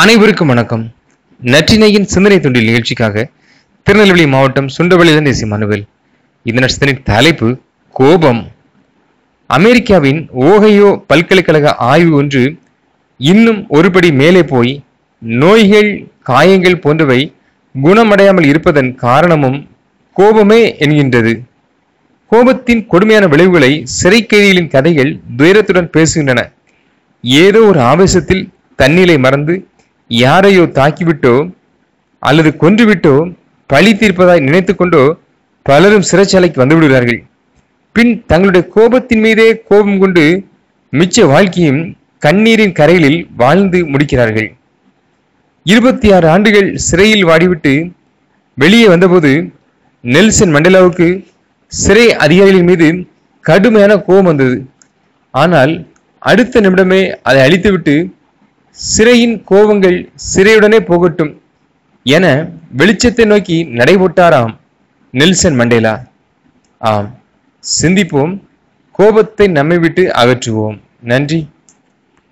அனைவருக்கும் வணக்கம். நற்றினையின் சிந்தனை தொண்டில் நிகழ்ச்சிக்காக திருநெல்வேலி மாவட்டம் சுண்டவளியிலிருந்து தேசிய மனுவில் இந்த சிந்தனை தலைப்பு கோபம். அமெரிக்காவின் ஓகையோ பல்கலைக்கழக ஆய்வு ஒன்று இன்னும் ஒருபடி மேலே போய் நோய்கள் காயங்கள் போன்றவை குணமடையாமல் இருப்பதன் காரணமும் கோபமே என்கின்றது. கோபத்தின் கொடுமையான விளைவுகளை சிறைக்கைதிகளின் கதைகள் துயரத்துடன் பேசுகின்றன. ஏதோ ஒரு ஆவேசத்தில் தன்னிலை மறந்து யாரையோ தாக்கிவிட்டோ அல்லது கொன்றுவிட்டோ பழி தீர்ப்பதாய் நினைத்து கொண்டோ பலரும் சிறைச்சாலைக்கு வந்துவிடுகிறார்கள். பின் தங்களுடைய கோபத்தின் மீதே கோபம் கொண்டு மிச்ச வாழ்க்கையும் கண்ணீரின் கரைகளில் வாழ்ந்து முடிக்கிறார்கள். இருபத்தி ஆறு ஆண்டுகள் சிறையில் வாடிவிட்டு வெளியே வந்தபோது நெல்சன் மண்டேலாவுக்கு சிறை அதிகாரிகளின் மீது கடுமையான கோபம் வந்தது. ஆனால் அடுத்த நிமிடமே அதை அழித்துவிட்டு சிறையின் கோபங்கள் சிறையுடனே போகட்டும் என வெளிச்சத்தை நோக்கி நடைபோட்டாராம் நெல்சன் மண்டேலா. ஆம் சிந்திப்போம் கோபத்தை நம்மை விட்டு அகற்றுவோம். நன்றி.